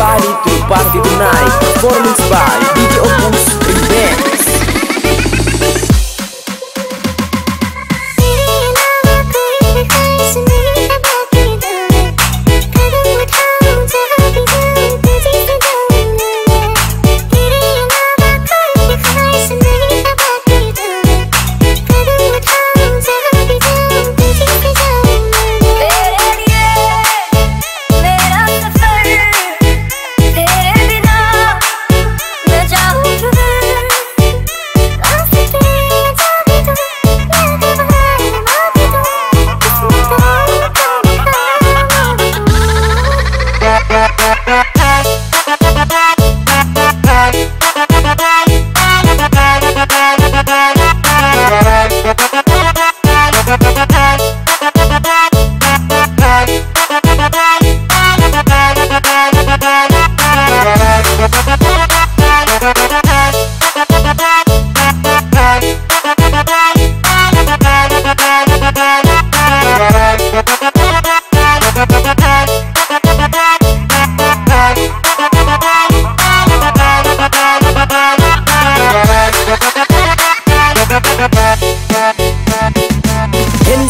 Party to Party Tonight. Performance by DJ Opus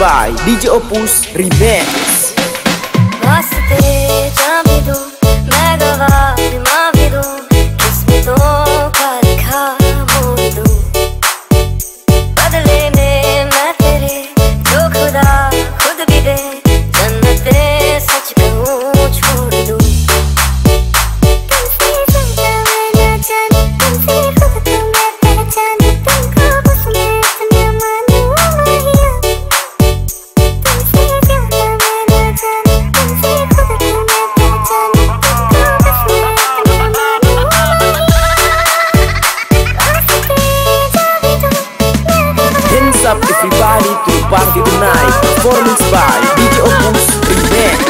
by DJ Opus Remix. Bali to Bangkit Night Performance by DJ Opus Remix.